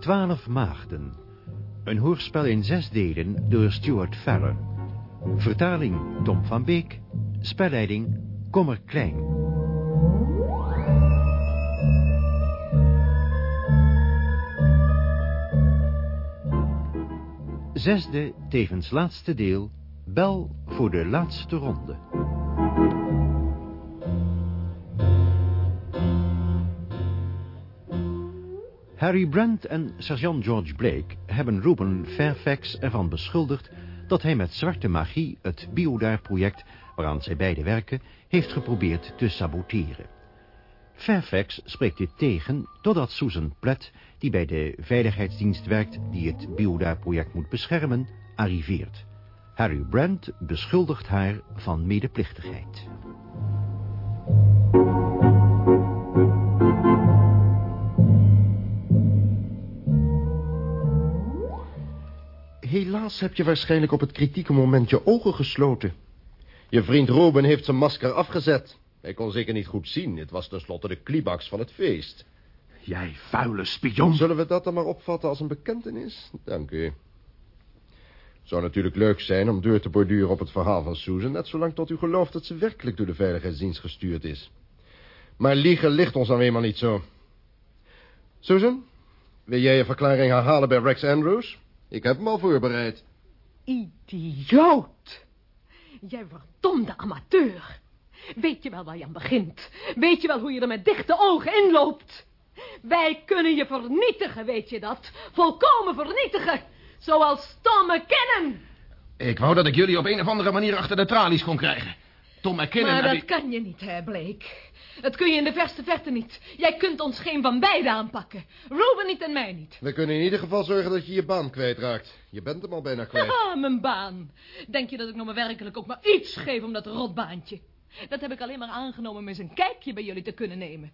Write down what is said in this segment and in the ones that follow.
Twaalf Maagden. Een hoorspel in zes delen door Stuart Farrer. Vertaling Tom van Beek. Spelleiding Kommer Klein. Zesde, tevens laatste deel. Bel voor de laatste ronde. Harry Brent en sergeant George Blake hebben Ruben Fairfax ervan beschuldigd dat hij met zwarte magie het Biodar-project, waaraan zij beide werken, heeft geprobeerd te saboteren. Fairfax spreekt dit tegen totdat Susan Platt, die bij de veiligheidsdienst werkt die het Biodar-project moet beschermen, arriveert. Harry Brent beschuldigt haar van medeplichtigheid. Heb je waarschijnlijk op het kritieke moment je ogen gesloten. Je vriend Ruben heeft zijn masker afgezet. Hij kon zeker niet goed zien. Het was tenslotte de klibaks van het feest. Jij vuile spion. Zullen we dat dan maar opvatten als een bekentenis? Dank u. Zou natuurlijk leuk zijn om deur te borduren op het verhaal van Susan... net zolang tot u gelooft dat ze werkelijk door de veiligheidsdienst gestuurd is. Maar liegen ligt ons dan eenmaal niet zo. Susan, wil jij je verklaring herhalen bij Rex Andrews? Ik heb hem al voorbereid. Idioot. Jij verdomde amateur. Weet je wel waar je aan begint? Weet je wel hoe je er met dichte ogen inloopt? Wij kunnen je vernietigen, weet je dat? Volkomen vernietigen. Zoals Tom McKinnon. Ik wou dat ik jullie op een of andere manier achter de tralies kon krijgen. Tom McKinnon... Maar dat die- kan je niet, hè, Blake. Dat kun je in de verste verte niet. Jij kunt ons geen van beiden aanpakken. Ruben niet en mij niet. We kunnen in ieder geval zorgen dat je je baan kwijtraakt. Je bent hem al bijna kwijt. Haha, mijn baan. Denk je dat ik nog maar werkelijk ook maar iets geef om dat rotbaantje? Dat heb ik alleen maar aangenomen om eens een kijkje bij jullie te kunnen nemen.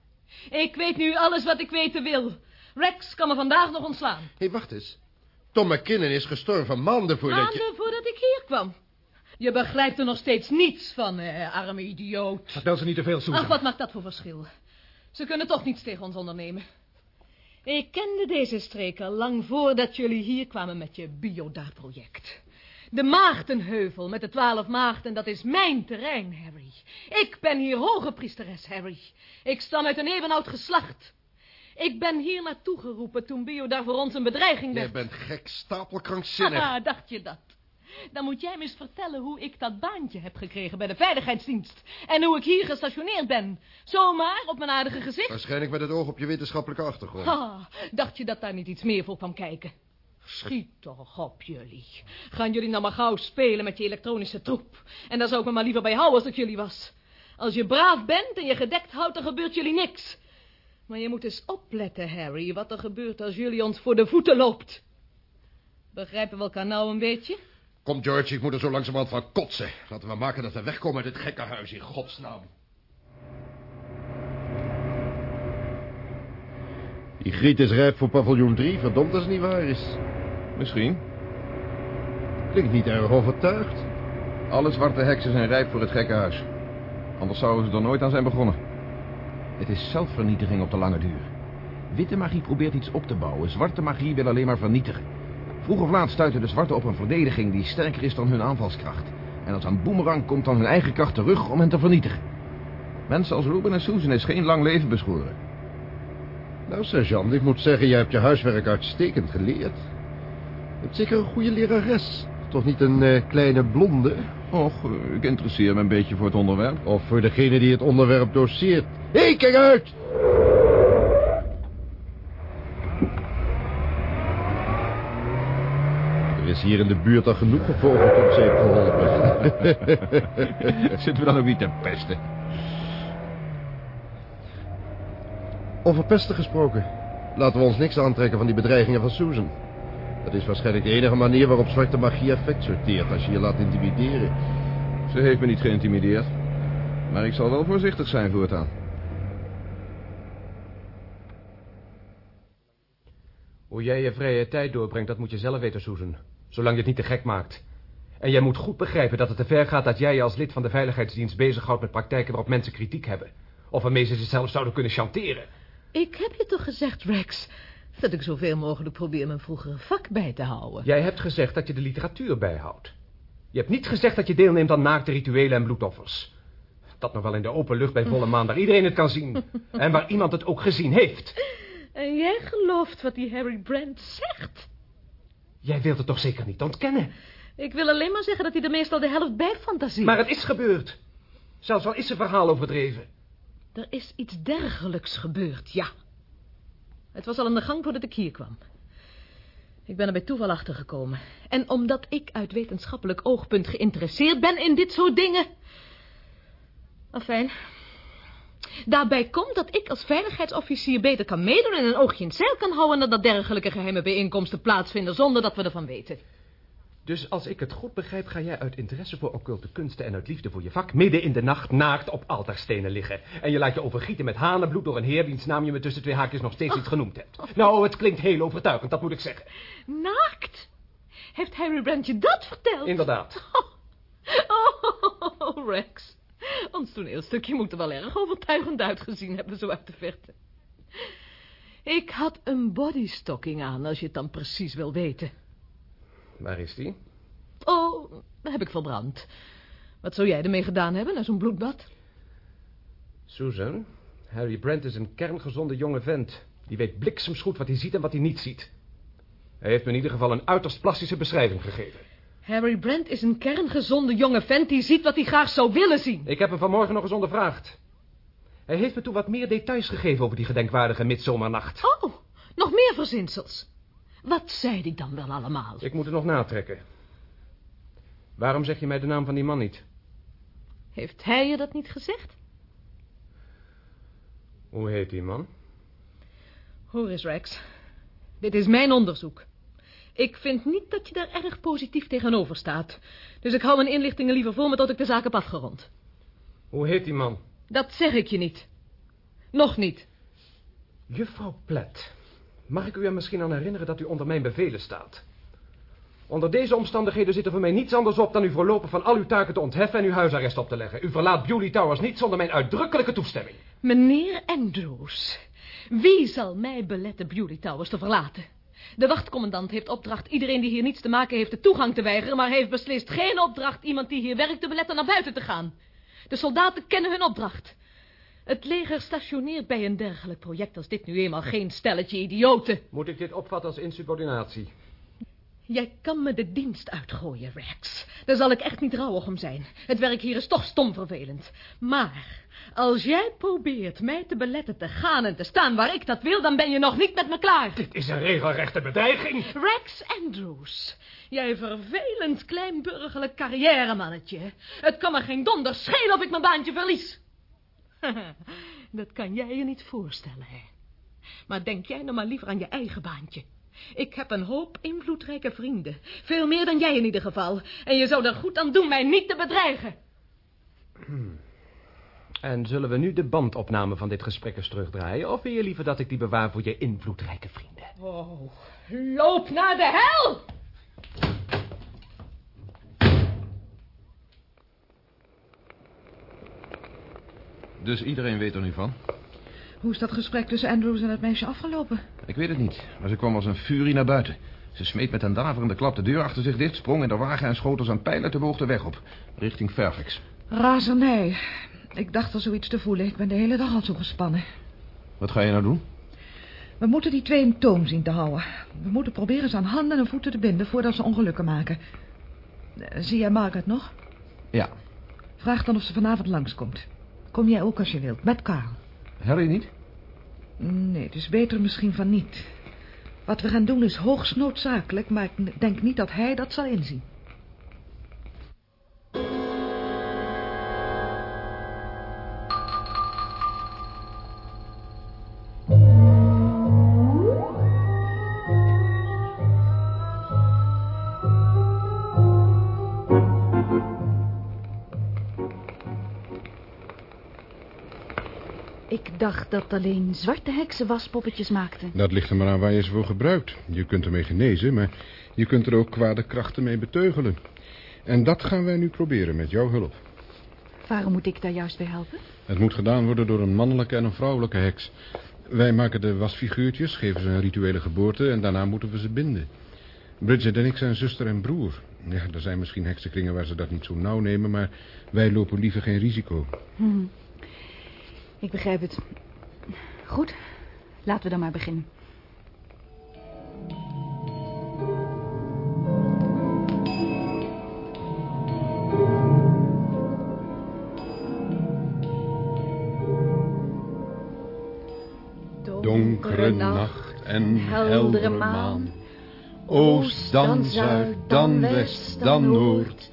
Ik weet nu alles wat ik weten wil. Rex kan me vandaag nog ontslaan. Hé, hey, wacht eens. Tom McKinnon is gestorven maanden voordat je... Maanden voordat ik hier kwam. Je begrijpt er nog steeds niets van, eh, arme idioot. Vertel ze niet te veel, Susan. Ach, wat maakt dat voor verschil? Ze kunnen toch niets tegen ons ondernemen. Ik kende deze streek al lang voordat jullie hier kwamen met je Biodar-project. De Maagdenheuvel met de twaalf maagden, dat is mijn terrein, Harry. Ik ben hier hoge priesteres, Harry. Ik stam uit een eeuwenoud geslacht. Ik ben hier naartoe geroepen toen Biodar voor ons een bedreiging Jij werd. bent gek, stapelkrankzinnig. Haha, dacht je dat? Dan moet jij me eens vertellen hoe ik dat baantje heb gekregen bij de veiligheidsdienst. En hoe ik hier gestationeerd ben. Zomaar op mijn aardige gezicht. Waarschijnlijk met het oog op je wetenschappelijke achtergrond. Ha, dacht je dat daar niet iets meer voor kwam kijken? Schiet toch op jullie. Gaan jullie nou maar gauw spelen met je elektronische troep. En daar zou ik me maar liever bij houden als ik jullie was. Als je braaf bent en je gedekt houdt, dan gebeurt jullie niks. Maar je moet eens opletten, Harry, wat er gebeurt als jullie ons voor de voeten loopt. Begrijpen we elkaar nou een beetje? Kom, George, ik moet er zo langzamerhand van kotsen. Laten we maken dat we wegkomen uit dit gekke huis, in godsnaam. Die griet is rijp voor paviljoen 3, verdomd als het niet waar is. Misschien. Klinkt niet erg overtuigd. Alle zwarte heksen zijn rijp voor het gekkenhuis. Anders zouden ze er nooit aan zijn begonnen. Het is zelfvernietiging op de lange duur. Witte magie probeert iets op te bouwen. Zwarte magie wil alleen maar vernietigen. Vroeg of laat stuiten de zwarten op een verdediging die sterker is dan hun aanvalskracht. En als een boemerang komt dan hun eigen kracht terug om hen te vernietigen. Mensen als Ruben en Susan is geen lang leven beschoren. Nou, sergeant, ik moet zeggen, jij hebt je huiswerk uitstekend geleerd. Je hebt zeker een goede lerares. Toch niet een eh, kleine blonde? Och, eh, ik interesseer me een beetje voor het onderwerp. Of voor degene die het onderwerp doseert. Hé, hey, kijk uit! Er is hier in de buurt al genoeg gevogeld om zeep geholpen. Zitten we dan ook niet te pesten? Over pesten gesproken. Laten we ons niks aantrekken van die bedreigingen van Susan. Dat is waarschijnlijk de enige manier waarop zwarte magie effect sorteert als je je laat intimideren. Ze heeft me niet geïntimideerd. Maar ik zal wel voorzichtig zijn voortaan. Hoe jij je vrije tijd doorbrengt, dat moet je zelf weten, Susan. Zolang je het niet te gek maakt. En jij moet goed begrijpen dat het te ver gaat dat jij je als lid van de veiligheidsdienst bezighoudt met praktijken waarop mensen kritiek hebben. Of waarmee ze zichzelf zouden kunnen chanteren. Ik heb je toch gezegd, Rex. Dat ik zoveel mogelijk probeer mijn vroegere vak bij te houden. Jij hebt gezegd dat je de literatuur bijhoudt. Je hebt niet gezegd dat je deelneemt aan naakte rituelen en bloedoffers. Dat nog wel in de open lucht bij volle maan, waar iedereen het kan zien. En waar iemand het ook gezien heeft. En jij gelooft wat die Harry Brand zegt? Jij wilt het toch zeker niet ontkennen? Ik wil alleen maar zeggen dat hij er meestal de helft bij fantasie. Maar het is gebeurd. Zelfs al is zijn verhaal overdreven. Er is iets dergelijks gebeurd, ja. Het was al aan de gang voordat ik hier kwam. Ik ben er bij toeval achtergekomen. En omdat ik uit wetenschappelijk oogpunt geïnteresseerd ben in dit soort dingen... Afijn. Daarbij komt dat ik als veiligheidsofficier beter kan meedoen... en een oogje in het zeil kan houden... nadat dergelijke geheime bijeenkomsten plaatsvinden... zonder dat we ervan weten. Dus als ik het goed begrijp, ga jij uit interesse voor occulte kunsten en uit liefde voor je vak midden in de nacht naakt op altaarstenen liggen. En je laat je overgieten met hanenbloed door een heer wiens naam je me tussen twee haakjes nog steeds niet genoemd hebt. Nou, het klinkt heel overtuigend, dat moet ik zeggen. Naakt? Heeft Harry Brand je dat verteld? Inderdaad. Oh, Rex. Ons toneelstukje moet er wel erg overtuigend uitgezien hebben, zo uit de verte. Ik had een bodystocking aan, als je het dan precies wil weten. Waar is die? Oh, dat heb ik verbrand. Wat zou jij ermee gedaan hebben, na zo'n bloedbad? Susan, Harry Brand is een kerngezonde jonge vent. Die weet bliksemsgoed wat hij ziet en wat hij niet ziet. Hij heeft me in ieder geval een uiterst plastische beschrijving gegeven. Harry Brand is een kerngezonde jonge vent die ziet wat hij graag zou willen zien. Ik heb hem vanmorgen nog eens ondervraagd. Hij heeft me toen wat meer details gegeven over die gedenkwaardige midzomernacht. Oh, nog meer verzinsels. Wat zei hij dan wel allemaal? Ik moet het nog natrekken. Waarom zeg je mij de naam van die man niet? Heeft hij je dat niet gezegd? Hoe heet die man? Hoor eens, Rex. Dit is mijn onderzoek. Ik vind niet dat je daar erg positief tegenover staat. Dus ik hou mijn inlichtingen liever voor me tot ik de zaak heb afgerond. Hoe heet die man? Dat zeg ik je niet. Nog niet. Juffrouw Plet, mag ik u er misschien aan herinneren dat u onder mijn bevelen staat? Onder deze omstandigheden zit er voor mij niets anders op dan u voorlopig van al uw taken te ontheffen en uw huisarrest op te leggen. U verlaat Bewley Towers niet zonder mijn uitdrukkelijke toestemming. Meneer Andrews, wie zal mij beletten Bewley Towers te verlaten? De wachtcommandant heeft opdracht iedereen die hier niets te maken heeft de toegang te weigeren, maar heeft beslist geen opdracht iemand die hier werkt te beletten naar buiten te gaan. De soldaten kennen hun opdracht. Het leger stationeert bij een dergelijk project als dit nu eenmaal geen stelletje idioten. Moet ik dit opvatten als insubordinatie? Jij kan me de dienst uitgooien, Rex. Daar zal ik echt niet rouwig om zijn. Het werk hier is toch stom vervelend. Maar als jij probeert mij te beletten te gaan en te staan waar ik dat wil... dan ben je nog niet met me klaar. Dit is een regelrechte bedreiging. Rex Andrews, jij vervelend kleinburgerlijk carrièremannetje. Het kan me geen donder schelen of ik mijn baantje verlies. dat kan jij je niet voorstellen, hè. Maar denk jij nou maar liever aan je eigen baantje. Ik heb een hoop invloedrijke vrienden. Veel meer dan jij in ieder geval. En je zou er goed aan doen mij niet te bedreigen. En zullen we nu de bandopname van dit gesprek eens terugdraaien... of wil je liever dat ik die bewaar voor je invloedrijke vrienden? Oh, loop naar de hel! Dus iedereen weet er nu van? Hoe is dat gesprek tussen Andrews en het meisje afgelopen? Ik weet het niet, maar ze kwam als een furie naar buiten. Ze smeet met een daverende klap de deur achter zich dicht... sprong in de wagen en schoot als een pijl uit de boog de weg op. Richting Fairfax. Razernij. Ik dacht al zoiets te voelen. Ik ben de hele dag al zo gespannen. Wat ga je nou doen? We moeten die twee in toom zien te houden. We moeten proberen ze aan handen en voeten te binden voordat ze ongelukken maken. Eh, Zie jij Margaret nog? Ja. Vraag dan of ze vanavond langskomt. Kom jij ook als je wilt, met Karl. Harry niet? Nee, is beter misschien van niet. Wat we gaan doen is hoogst noodzakelijk, maar ik denk niet dat hij dat zal inzien. Ik dacht dat alleen zwarte heksen waspoppetjes maakten. Dat ligt er maar aan waar je ze voor gebruikt. Je kunt ermee genezen, maar je kunt er ook kwade krachten mee beteugelen. En dat gaan wij nu proberen met jouw hulp. Waarom moet ik daar juist bij helpen? Het moet gedaan worden door een mannelijke en een vrouwelijke heks. Wij maken de wasfiguurtjes, geven ze een rituele geboorte... en daarna moeten we ze binden. Bridget en ik zijn zuster en broer. Ja, er zijn misschien heksenkringen waar ze dat niet zo nauw nemen... maar wij lopen liever geen risico. Hm. Ik begrijp het. Goed, laten we dan maar beginnen. Donkere nacht en heldere maan. Oost, dan zuid, dan west, dan noord.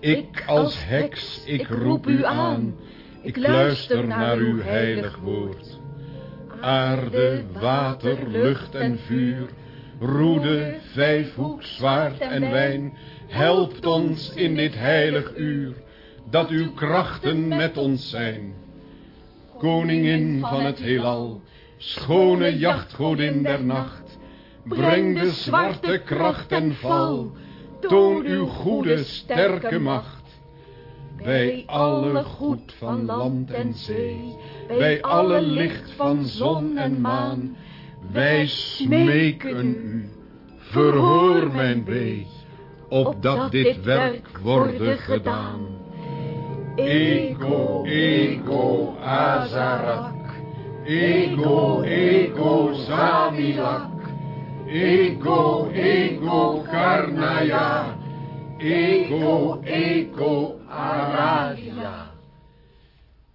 Ik als heks, ik roep u aan. Ik luister naar uw heilig woord. Aarde, water, lucht en vuur. Roede, vijfhoek, zwaard en wijn. Helpt ons in dit heilig uur. Dat uw krachten met ons zijn. Koningin van het heelal. Schone jachtgodin der nacht. Breng de zwarte kracht en val. Toon uw goede, sterke macht. Bij alle goed van land en zee, bij alle licht van zon en maan, wij smeken u, verhoor mijn wee, opdat dit werk worden gedaan. Ego, ego, Azarak, ego, ego, Zamilak, ego, ego, Karnaya, ego, ego, Aradia.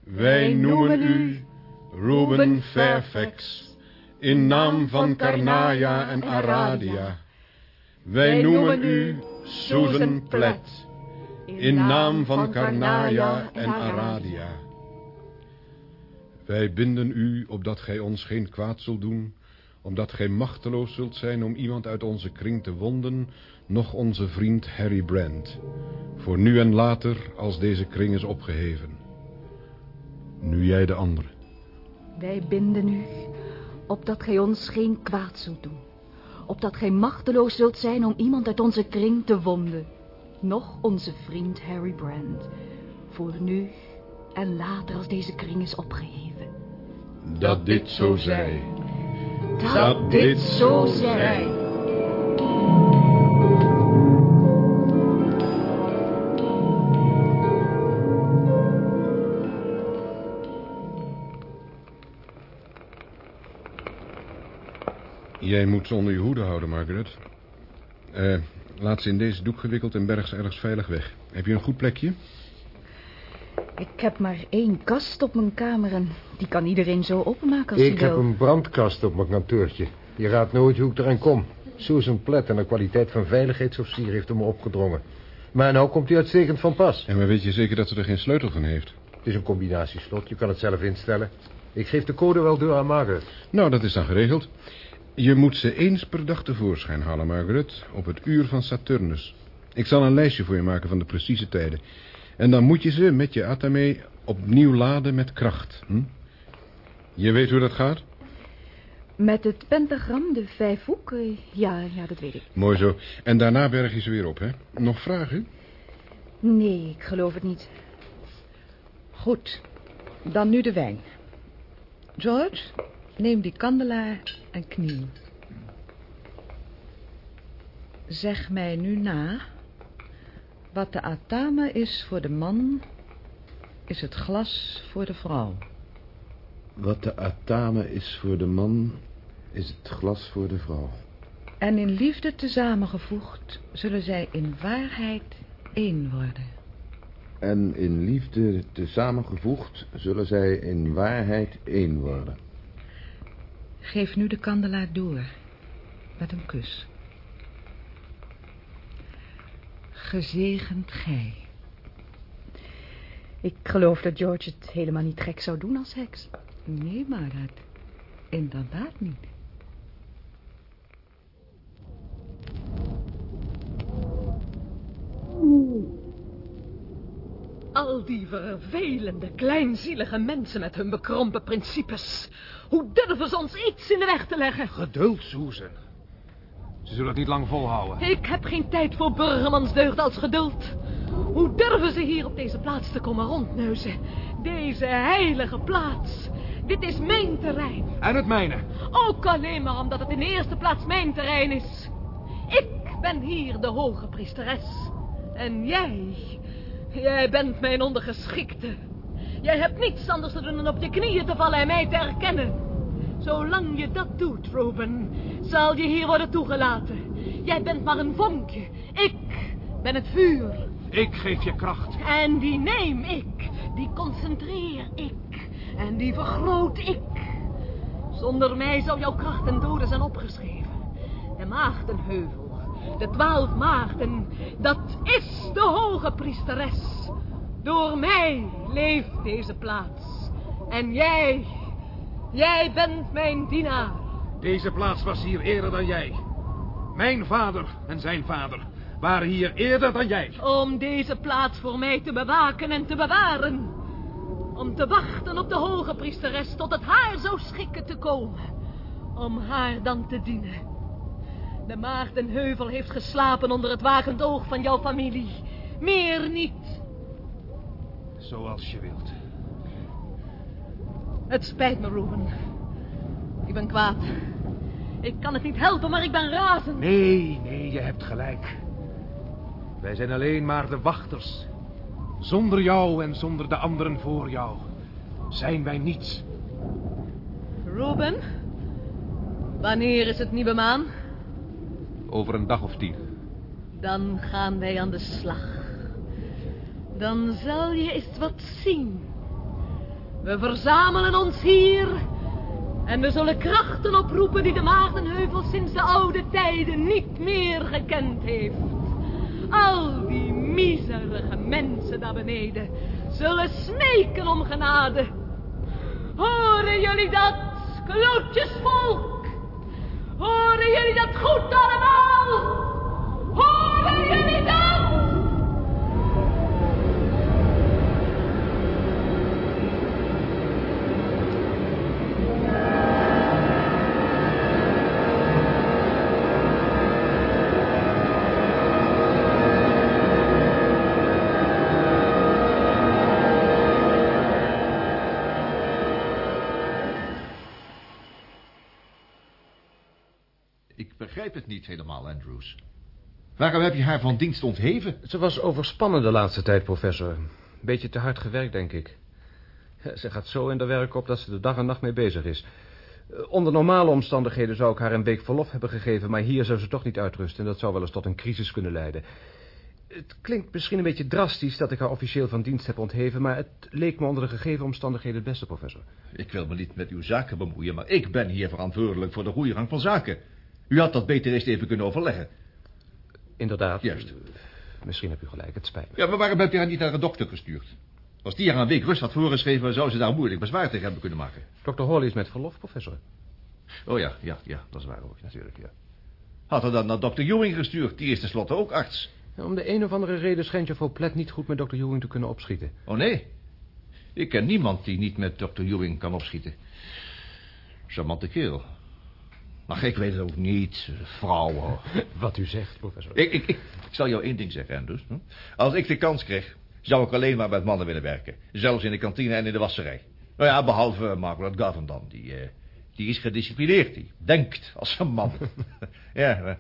Wij noemen u Ruben Fairfax, in naam van Karnaya en Aradia. Wij noemen u Susan Platt, in naam van Karnaya en Aradia. Wij binden u opdat gij ons geen kwaad zult doen, omdat gij machteloos zult zijn om iemand uit onze kring te wonden, noch onze vriend Harry Brand, voor nu en later als deze kring is opgeheven. Nu jij de andere. Wij binden u, opdat gij ons geen kwaad zult doen. Opdat gij machteloos zult zijn om iemand uit onze kring te wonden. Nog onze vriend Harry Brand. Voor nu en later als deze kring is opgeheven. Dat dit zo zij. Dat, dit zo zij. Jij moet ze onder je hoede houden, Margaret. Eh, laat ze in deze doek gewikkeld en berg ze ergens veilig weg. Heb je een goed plekje? Ik heb maar één kast op mijn kamer en die kan iedereen zo openmaken als Ik hij heb wil. een brandkast op mijn kantoortje. Je raadt nooit hoe ik eraan kom. Susan Platt en de kwaliteit van veiligheidsofficier heeft hem opgedrongen. Maar nou komt hij uitstekend van pas. En maar weet je zeker dat ze er geen sleutel van heeft? Het is een combinatieslot, je kan het zelf instellen. Ik geef de code wel door aan Margaret. Nou, dat is dan geregeld. Je moet ze eens per dag tevoorschijn halen, Margaret, op het uur van Saturnus. Ik zal een lijstje voor je maken van de precieze tijden. En dan moet je ze met je atame opnieuw laden met kracht. Hm? Je weet hoe dat gaat? Met het pentagram, de vijfhoek, ja, ja, dat weet ik. Mooi zo. En daarna berg je ze weer op, hè? Nog vragen? Nee, ik geloof het niet. Goed, dan nu de wijn. George, neem die kandelaar en kniel. Zeg mij nu na... wat de atama is voor de man... is het glas voor de vrouw. Wat de atame is voor de man, is het glas voor de vrouw. En in liefde tezamengevoegd... zullen zij in waarheid één worden. En in liefde tezamengevoegd zullen zij in waarheid één worden. Geef nu de kandelaar door. Met een kus. Gezegend gij. Ik geloof dat George het helemaal niet gek zou doen als heks. Nee, Margaret. Inderdaad niet. Al die vervelende, kleinzielige mensen met hun bekrompen principes. Hoe durven ze ons iets in de weg te leggen? Geduld, Susan. Ze zullen het niet lang volhouden. Ik heb geen tijd voor burgermansdeugd als geduld. Hoe durven ze hier op deze plaats te komen rondneuzen? Deze heilige plaats. Dit is mijn terrein. En het mijne. Ook alleen maar omdat het in de eerste plaats mijn terrein is. Ik ben hier de hoge priesteres. En jij, jij bent mijn ondergeschikte. Jij hebt niets anders te doen dan op je knieën te vallen en mij te erkennen. Zolang je dat doet, Ruben, zal je hier worden toegelaten. Jij bent maar een vonkje. Ik ben het vuur. Ik geef je kracht. En die neem ik. Die concentreer ik. En die vergroot ik. Zonder mij zou jouw kracht en doden zijn opgeschreven. De maagdenheuvel. De twaalf maagden. Dat is de hoge priesteres. Door mij leeft deze plaats. En jij, jij bent mijn dienaar. Deze plaats was hier eerder dan jij. Mijn vader en zijn vader waren hier eerder dan jij. Om deze plaats voor mij te bewaken en te bewaren. Om te wachten op de hoge priesteres tot het haar zou schikken te komen. Om haar dan te dienen. De maagdenheuvel heeft geslapen onder het wakend oog van jouw familie. Meer niet. Zoals je wilt. Het spijt me, Ruben. Ik ben kwaad. Ik kan het niet helpen, maar ik ben razend. Nee, nee, je hebt gelijk. Wij zijn alleen maar de wachters. Zonder jou en zonder de anderen voor jou zijn wij niets. Ruben, wanneer is het nieuwe maan? Over een dag of tien. Dan gaan wij aan de slag. Dan zal je eens wat zien. We verzamelen ons hier en we zullen krachten oproepen die de Maagdenheuvel sinds de oude tijden niet meer gekend heeft. Al die miserige mensen daar beneden zullen smeken om genade. Horen jullie dat, klootjesvolk? Horen jullie dat goed allemaal? Horen jullie dat? Ik begrijp het niet helemaal, Andrews. Waarom heb je haar van dienst ontheven? Ze was overspannen de laatste tijd, professor. Beetje te hard gewerkt, denk ik. Ze gaat zo in de werk op dat ze de dag en nacht mee bezig is. Eh, Onder normale omstandigheden zou ik haar een week verlof hebben gegeven... maar hier zou ze toch niet uitrusten... en dat zou wel eens tot een crisis kunnen leiden. Het klinkt misschien een beetje drastisch dat ik haar officieel van dienst heb ontheven... maar het leek me onder de gegeven omstandigheden het beste, professor. Ik wil me niet met uw zaken bemoeien, maar ik ben hier verantwoordelijk voor de goede gang van zaken. U had dat beter eerst even kunnen overleggen. Inderdaad. Juist. Misschien heb u gelijk, het spijt me. Ja, maar waarom hebt u haar niet naar een dokter gestuurd? Als die haar een week rust had voorgeschreven, zou ze daar moeilijk bezwaar tegen hebben kunnen maken. Dr. Hawley is met verlof, professor. Oh ja, ja, ja, dat is waar ook, natuurlijk, ja. Had er dan naar dokter Ewing gestuurd, die is tenslotte ook arts. Ja, om de een of andere reden schijnt juffrouw Plet niet goed met Dr. Ewing te kunnen opschieten. Oh nee, ik ken niemand die niet met dokter Ewing kan opschieten. Charmante kerel. Maar ik weet het ook niet, vrouwen. Wat u zegt, professor. Ik, ik, ik, zal jou één ding zeggen, Andrews. hm? Als ik de kans kreeg, zou ik alleen maar met mannen willen werken. Zelfs in de kantine en in de wasserij. Nou ja, behalve Margaret Garvin dan. Die, eh, die is gedisciplineerd. Die denkt als een man. ja,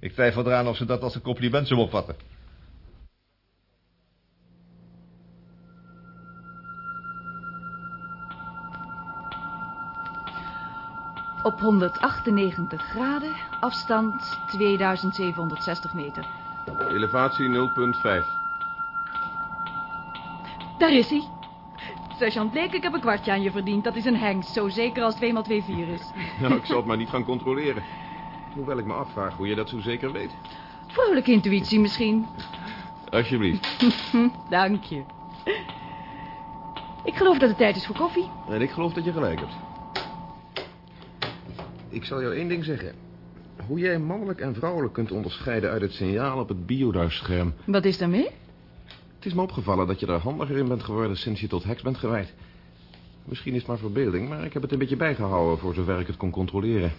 ik twijfel eraan of ze dat als een compliment zou opvatten. Op 198 graden, afstand 2760 meter. Elevatie 0.5. Daar is hij. Sergeant Blake, ik heb een kwartje aan je verdiend. Dat is een hengst, zo zeker als 2 x 2 4 is. Nou, ik zal het maar niet gaan controleren. Hoewel ik me afvraag hoe je dat zo zeker weet. Vrouwelijke intuïtie misschien. Alsjeblieft. Dank je. Ik geloof dat het tijd is voor koffie. En ik geloof dat je gelijk hebt. Ik zal jou één ding zeggen. Hoe jij mannelijk en vrouwelijk kunt onderscheiden uit het signaal op het bioduisscherm. Wat is daarmee? Het is me opgevallen dat je er handiger in bent geworden sinds je tot heks bent gewijd. Misschien is het maar verbeelding, maar ik heb het een beetje bijgehouden voor zover ik het kon controleren.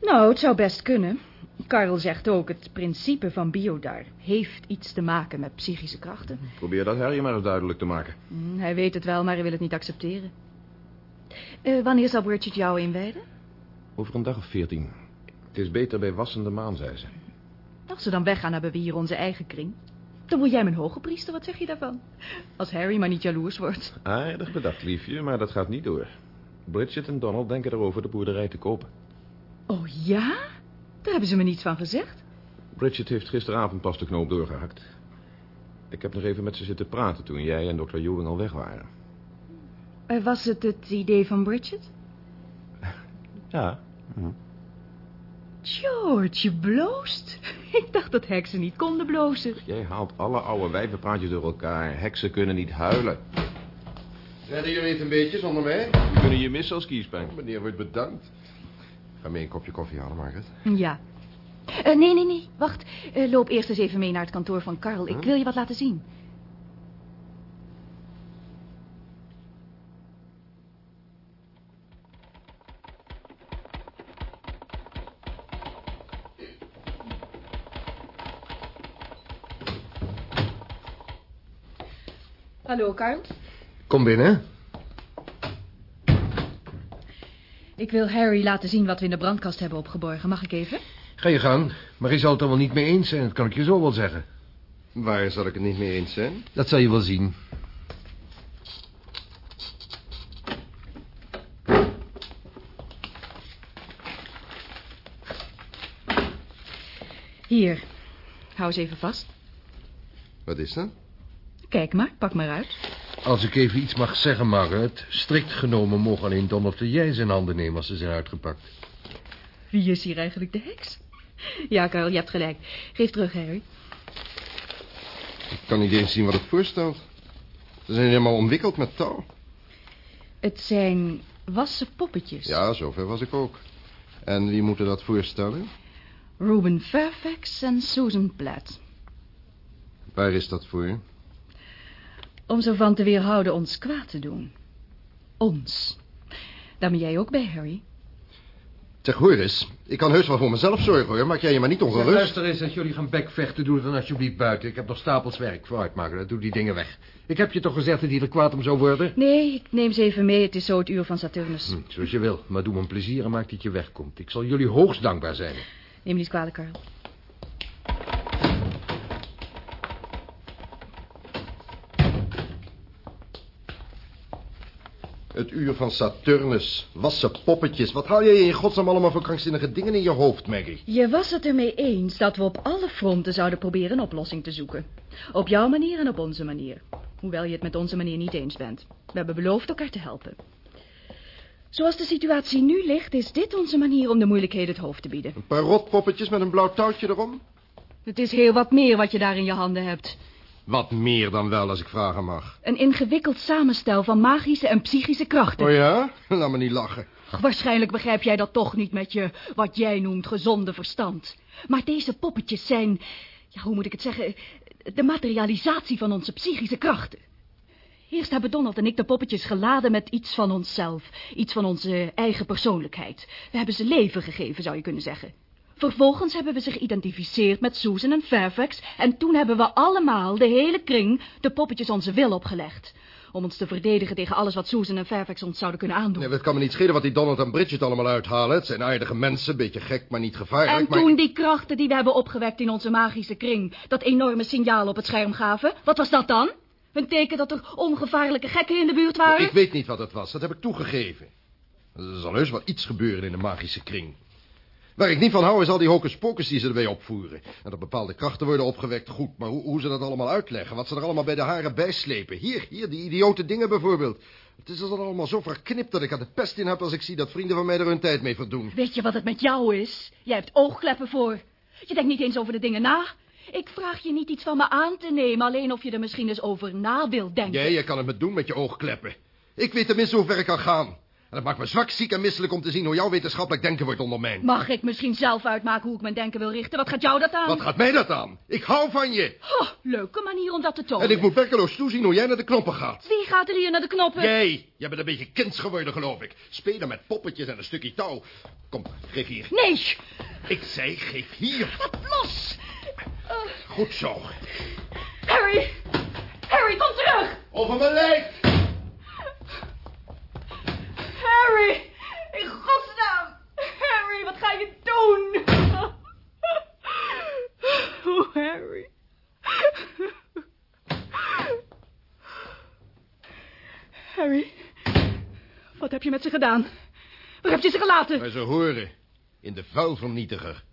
Nou, het zou best kunnen. Karel zegt ook, het principe van biodar heeft iets te maken met psychische krachten. Probeer dat Harry maar eens duidelijk te maken. Hm, hij weet het wel, maar hij wil het niet accepteren. Uh, wanneer zal Bridget jou inwijden? Over een dag of veertien. Het is beter bij wassende maan, zei ze. Als ze dan weggaan, hebben we hier onze eigen kring. Dan word jij mijn hoge priester, wat zeg je daarvan? Als Harry maar niet jaloers wordt. Aardig bedacht, liefje, maar dat gaat niet door. Bridget en Donald denken erover de boerderij te kopen. Oh ja? Daar hebben ze me niets van gezegd. Bridget heeft gisteravond pas de knoop doorgehakt. Ik heb nog even met ze zitten praten toen jij en dokter Ewing al weg waren. Eh, was het het idee van Bridget? Ja. George, je bloost. Ik dacht dat heksen niet konden blozen. Jij haalt alle oude wijvenpraatjes door elkaar. Heksen kunnen niet huilen. Redden jullie het een beetje zonder mij? We kunnen je missen als kiespijn. Meneer wordt bedankt. Ga mee een kopje koffie halen, Margaret. Ja. Uh, nee, nee, nee. Wacht. Uh, loop eerst eens even mee naar het kantoor van Karl. Ik wil je wat laten zien. Hallo, Karl. Kom binnen. Ik wil Harry laten zien wat we in de brandkast hebben opgeborgen. Mag ik even? Ga je gang. Maar hij zal het er wel niet mee eens zijn, dat kan ik je zo wel zeggen. Waar zal ik het niet mee eens zijn? Dat zal je wel zien. Hier, hou eens even vast. Wat is dat? Kijk maar, pak maar uit. Als ik even iets mag zeggen, Margaret... strikt genomen mogen alleen Donald en jij zijn handen nemen als ze zijn uitgepakt. Wie is hier eigenlijk de heks? Ja, Karel, je hebt gelijk. Geef terug, Harry. Ik kan niet eens zien wat het voorstelt. Ze zijn helemaal omwikkeld met touw. Het zijn wassen poppetjes. Ja, zover was ik ook. En wie moeten dat voorstellen? Ruben Fairfax en Susan Platt. Waar is dat voor? Om zo van te weerhouden ons kwaad te doen. Ons. Daar ben jij ook bij, Harry. Zeg, hoor eens. Ik kan heus wel voor mezelf zorgen, hoor. Maak jij je maar niet ongerust. Luister eens, als jullie gaan bekvechten, doe het dan alsjeblieft buiten. Ik heb nog stapels werk. Vooruit, Margaret, doe die dingen weg. Ik heb je toch gezegd dat die er kwaad om zou worden? Nee, ik neem ze even mee. Het is zo het uur van Saturnus. Hm, zoals je wil. Maar doe me een plezier en maak dat je wegkomt. Ik zal jullie hoogst dankbaar zijn. Neem niet kwalijk, Karl. Het uur van Saturnus. Wassen poppetjes. Wat haal jij in godsnaam allemaal voor krankzinnige dingen in je hoofd, Maggie? Je was het ermee eens dat we op alle fronten zouden proberen een oplossing te zoeken. Op jouw manier en op onze manier. Hoewel je het met onze manier niet eens bent. We hebben beloofd elkaar te helpen. Zoals de situatie nu ligt, is dit onze manier om de moeilijkheden het hoofd te bieden. Een paar rotpoppetjes met een blauw touwtje erom? Het is heel wat meer wat je daar in je handen hebt. Wat meer dan wel, als ik vragen mag. Een ingewikkeld samenstel van magische en psychische krachten. Oh ja? Laat me niet lachen. Waarschijnlijk begrijp jij dat toch niet met je, wat jij noemt, gezonde verstand. Maar deze poppetjes zijn, ja, hoe moet ik het zeggen, de materialisatie van onze psychische krachten. Eerst hebben Donald en ik de poppetjes geladen met iets van onszelf. Iets van onze eigen persoonlijkheid. We hebben ze leven gegeven, zou je kunnen zeggen. Vervolgens hebben we ze geïdentificeerd met Susan en Fairfax... en toen hebben we allemaal, de hele kring, de poppetjes onze wil opgelegd. Om ons te verdedigen tegen alles wat Susan en Fairfax ons zouden kunnen aandoen. Nee, het kan me niet schelen wat die Donald en Bridget allemaal uithalen. Het zijn aardige mensen, beetje gek, maar niet gevaarlijk. En toen die krachten die we hebben opgewekt in onze magische kring... dat enorme signaal op het scherm gaven, wat was dat dan? Een teken dat er ongevaarlijke gekken in de buurt waren? Ik weet niet wat het was, dat heb ik toegegeven. Er zal heus wel iets gebeuren in de magische kring. Waar ik niet van hou is al die hocus pocus die ze erbij opvoeren. En dat bepaalde krachten worden opgewekt, goed. Maar hoe, hoe ze dat allemaal uitleggen, wat ze er allemaal bij de haren bijslepen. Hier, hier, die idiote dingen bijvoorbeeld. Het is dan allemaal zo verknipt dat ik er de pest in heb als ik zie dat vrienden van mij er hun tijd mee verdoen. Weet je wat het met jou is? Jij hebt oogkleppen voor. Je denkt niet eens over de dingen na. Ik vraag je niet iets van me aan te nemen, alleen of je er misschien eens over na wilt denken. Jij, jij kan het me doen met je oogkleppen. Ik weet tenminste hoe ver ik kan gaan. En het maakt me zwak, ziek en misselijk om te zien hoe jouw wetenschappelijk denken wordt ondermijnd. Mag ik misschien zelf uitmaken hoe ik mijn denken wil richten? Wat gaat jou dat aan? Wat gaat mij dat aan? Ik hou van je. Oh, leuke manier om dat te tonen. En ik moet werkeloos toezien hoe jij naar de knoppen gaat. Wie gaat er hier naar de knoppen? Jij. Jij bent een beetje kinds geworden, geloof ik. Spelen met poppetjes en een stukje touw. Kom, geef hier. Nee. Ik zei, geef hier. Wat los. Goed zo. Harry. Harry, kom terug. Over mijn lijf. Harry. In godsnaam. Harry, wat ga je doen? Oh, Harry. Harry. Wat heb je met ze gedaan? Waar heb je ze gelaten? Waar ze horen. In de vuilvernietiger.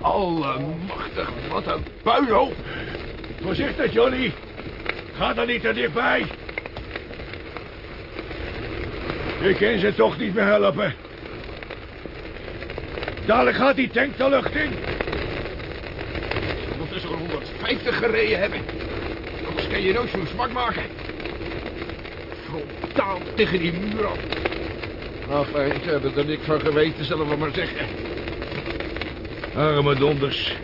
Allemachtig, wat een puinhoop. Voorzichtig, Johnny. Ga er niet te dichtbij. Ik kan ze toch niet meer helpen. Dadelijk gaat die tank de lucht in. Ze moeten zo'n 150 gereden hebben. Anders kan je nooit zo'n zwak maken. Frontaal tegen die muur af. Enfin, ik heb er niks van geweten, zullen we maar zeggen. Arme donders.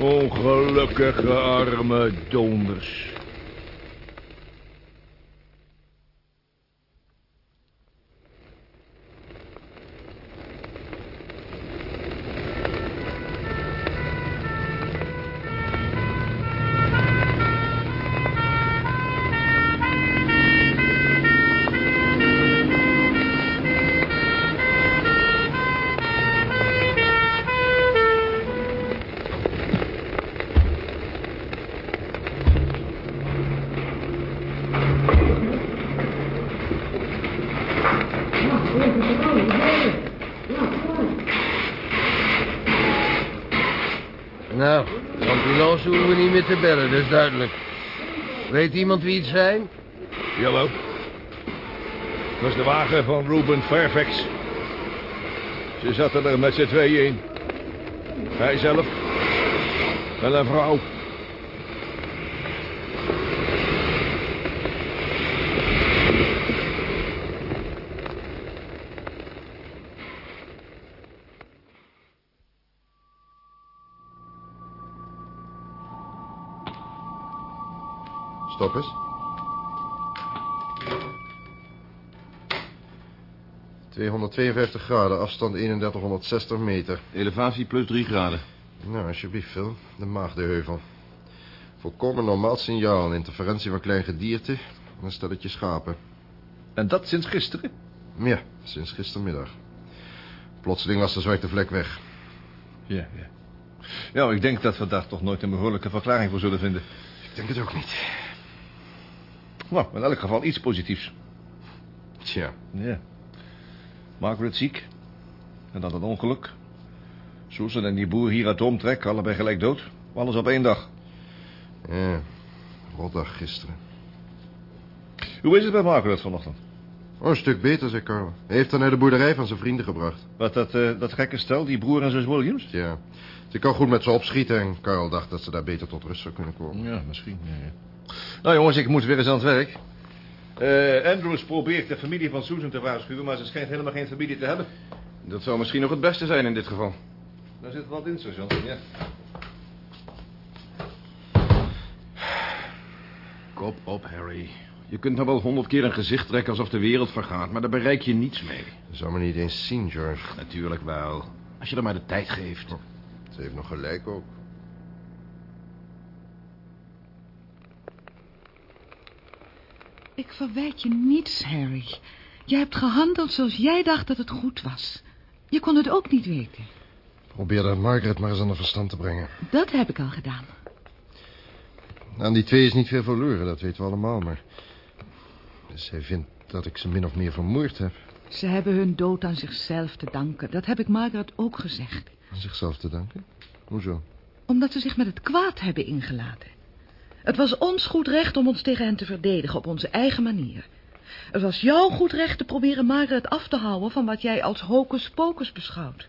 Ongelukkige arme donders. Te bellen, dat is duidelijk. Weet iemand wie het zijn? Jawel. Dat is de wagen van Ruben Fairfax. Ze zaten er met z'n tweeën in. Hij zelf. En een vrouw. Stop eens. 252 graden, afstand 3160 meter. Elevatie plus 3 graden. Nou, alsjeblieft, Phil. De Maagdenheuvel. Volkomen normaal signaal. Een interferentie van klein gedierte. En een stelletje schapen. En dat sinds gisteren? Ja, sinds gistermiddag. Plotseling was de zwarte vlek weg. Ja, ja. Ja, ik denk dat we daar toch nooit een behoorlijke verklaring voor zullen vinden. Ik denk het ook niet. Nou, in elk geval iets positiefs. Tja. Ja. Margaret ziek. En dan een ongeluk. Susan en die boer hier uit omtrek, allebei gelijk dood. Alles op één dag. Ja, rotdag gisteren. Hoe is het bij Margaret vanochtend? Oh, een stuk beter, zei Carl. Hij heeft haar naar de boerderij van zijn vrienden gebracht. Wat, dat, eh, dat gekke stel, die broer en zus Williams? Ja. Ze kan goed met ze opschieten en Carl dacht dat ze daar beter tot rust zou kunnen komen. Ja, misschien. Ja, ja. Nou jongens, ik moet weer eens aan het werk. Eh, Andrews probeert de familie van Susan te waarschuwen, maar ze schijnt helemaal geen familie te hebben. Dat zou misschien nog het beste zijn in dit geval. Daar zit wat in, sergeant. Ja. Kop op, Harry. Je kunt nou wel honderd keer een gezicht trekken alsof de wereld vergaat, maar daar bereik je niets mee. Dat zou me niet eens zien, George. Natuurlijk wel. Als je er maar de tijd geeft. Ze heeft nog gelijk ook. Ik verwijt je niets, Harry. Je hebt gehandeld zoals jij dacht dat het goed was. Je kon het ook niet weten. Probeer dat Margaret maar eens aan de verstand te brengen. Dat heb ik al gedaan. Aan die twee is niet veel verloren, dat weten we allemaal, maar... Zij vindt dat ik ze min of meer vermoord heb. Ze hebben hun dood aan zichzelf te danken. Dat heb ik Margaret ook gezegd. Aan zichzelf te danken? Hoezo? Omdat ze zich met het kwaad hebben ingelaten. Het was ons goed recht om ons tegen hen te verdedigen op onze eigen manier. Het was jouw goed recht te proberen Margaret af te houden van wat jij als hocus pocus beschouwt.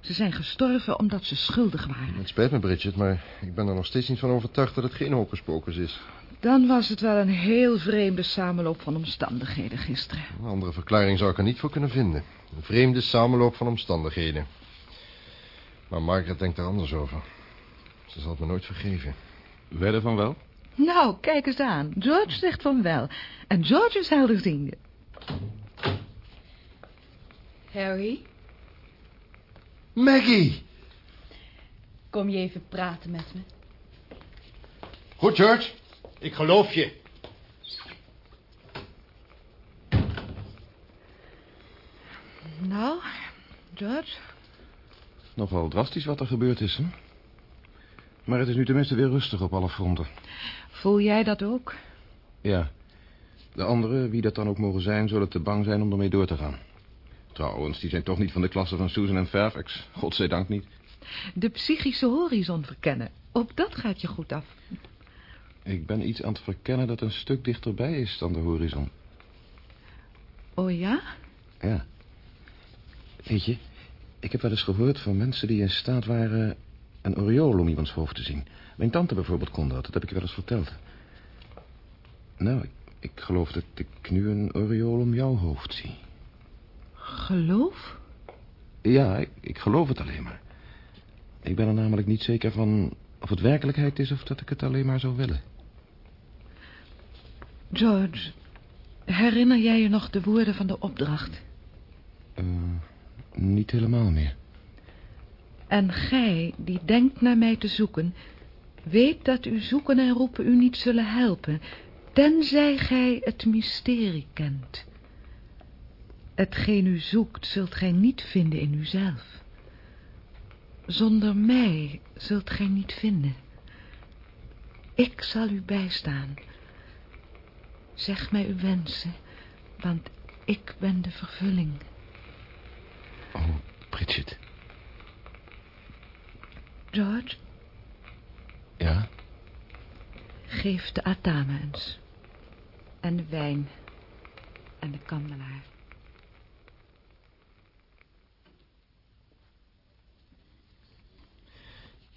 Ze zijn gestorven omdat ze schuldig waren. Het spijt me, Bridget, maar ik ben er nog steeds niet van overtuigd dat het geen hocus pocus is. Dan was het wel een heel vreemde samenloop van omstandigheden gisteren. Een andere verklaring zou ik er niet voor kunnen vinden. Een vreemde samenloop van omstandigheden. Maar Margaret denkt er anders over. Ze zal het me nooit vergeven. Wedden van wel? Nou, kijk eens aan. George zegt van wel. En George is helderziende. Harry, Maggie! kom je even praten met me? Goed, George. Ik geloof je. Nou, George, Nogal drastisch wat er gebeurd is, hè? Maar het is nu tenminste weer rustig op alle fronten. voel jij dat ook? Ja. De anderen, wie dat dan ook mogen zijn, zullen te bang zijn om ermee door te gaan. Trouwens, die zijn toch niet van de klasse van Susan en Fairfax. Godzijdank niet. De psychische horizon verkennen. Op dat gaat je goed af. Ik ben iets aan het verkennen dat een stuk dichterbij is dan de horizon. Oh ja? Ja. Weet je, ik heb wel eens gehoord van mensen die in staat waren... een aureool om iemands hoofd te zien. Mijn tante bijvoorbeeld kon dat, dat heb ik je wel eens verteld. Nou, ik, ik geloof dat ik nu een aureool om jouw hoofd zie. Geloof? Ja, ik, ik geloof het alleen maar. Ik ben er namelijk niet zeker van of het werkelijkheid is... of dat ik het alleen maar zou willen. George, herinner jij je nog de woorden van de opdracht? Eh, niet helemaal meer. En gij, die denkt naar mij te zoeken... weet dat uw zoeken en roepen u niet zullen helpen... tenzij gij het mysterie kent. Hetgeen u zoekt, zult gij niet vinden in uzelf. Zonder mij zult gij niet vinden. Ik zal u bijstaan. Zeg mij uw wensen, want ik ben de vervulling. Oh, Bridget. George, Ja? geef de atame eens. En de wijn. En de kandelaar.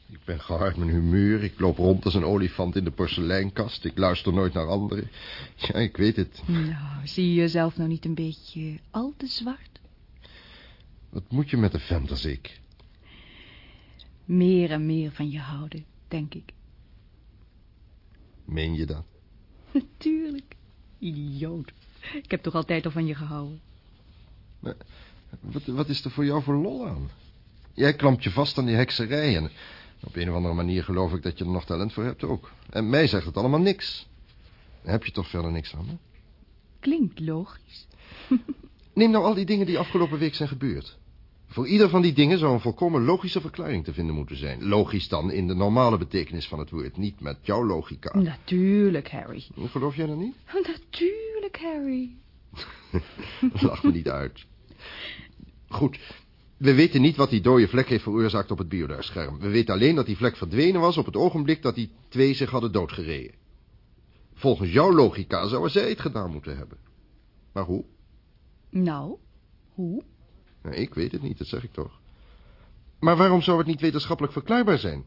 Ik ben uit mijn humeur. Ik loop rond als een olifant in de porseleinkast. Ik luister nooit naar anderen. Ja, ik weet het. Nou, zie je jezelf nou niet een beetje al te zwart? Wat moet je met de vent als ik? Meer en meer van je houden, denk ik. Meen je dat? Natuurlijk. Idioot. Ik heb toch altijd al van je gehouden. Wat, wat is er voor jou voor lol aan? Jij klampt je vast aan die hekserij en op een of andere manier geloof ik dat je er nog talent voor hebt ook. En mij zegt het allemaal niks. Heb je toch verder niks aan, hè? Klinkt logisch. Neem nou al die dingen die afgelopen week zijn gebeurd. Voor ieder van die dingen zou een volkomen logische verklaring te vinden moeten zijn. Logisch dan in de normale betekenis van het woord, niet met jouw logica. Natuurlijk, Harry. Geloof jij dat niet? Natuurlijk, Harry. Lach me niet uit. Goed, we weten niet wat die dode vlek heeft veroorzaakt op het biodaarscherm. We weten alleen dat die vlek verdwenen was op het ogenblik dat die twee zich hadden doodgereden. Volgens jouw logica zouden zij het gedaan moeten hebben. Maar hoe? Nou, hoe? Nou, ik weet het niet, dat zeg ik toch. Maar waarom zou het niet wetenschappelijk verklaarbaar zijn?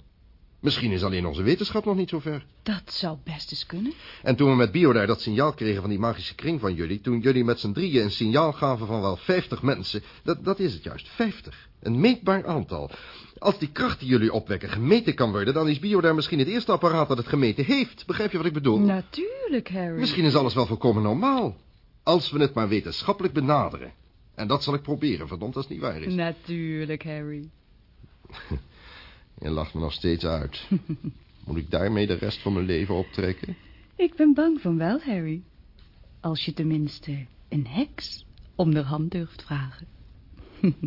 Misschien is alleen onze wetenschap nog niet zo ver. Dat zou best eens kunnen. En toen we met Biodaar dat signaal kregen van die magische kring van jullie... toen jullie met z'n drieën een signaal gaven van wel 50 mensen... Dat, dat is het juist, 50. Een meetbaar aantal. Als die kracht die jullie opwekken gemeten kan worden... dan is Biodaar misschien het eerste apparaat dat het gemeten heeft. Begrijp je wat ik bedoel? Natuurlijk, Harry. Misschien is alles wel volkomen normaal. Als we het maar wetenschappelijk benaderen. En dat zal ik proberen, verdomd als het niet waar is. Natuurlijk, Harry. Je lacht me nog steeds uit. Moet ik daarmee de rest van mijn leven optrekken? Ik ben bang van wel, Harry. Als je tenminste een heks om de hand durft vragen.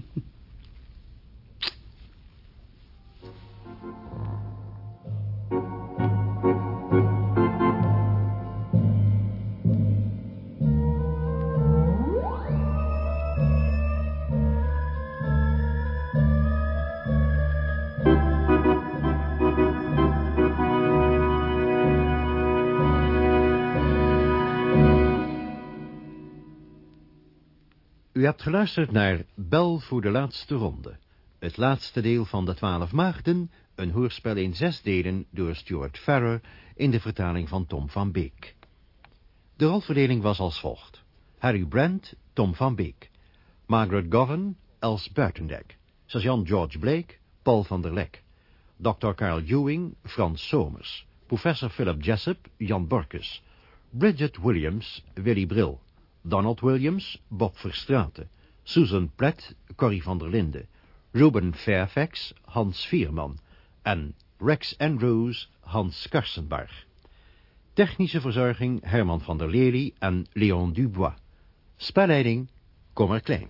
hebt geluisterd naar Bel voor de laatste ronde. Het laatste deel van de Twaalf Maagden, een hoorspel in zes delen door Stuart Farrer in de vertaling van Tom van Beek. De rolverdeling was als volgt. Harry Brand, Tom van Beek. Margaret Govan, Els Buitendek. Sergeant George Blake, Paul van der Lek. Dr. Carl Ewing, Frans Somers. Professor Philip Jessup, Jan Borkus. Bridget Williams, Willy Bril. Donald Williams, Bob Verstraeten. Susan Platt, Corrie van der Linde. Ruben Fairfax, Hans Vierman. En Rex Andrews, Hans Karsenbarg. Technische verzorging Herman van der Lely en Leon Dubois. Spelleiding Kommer Klein.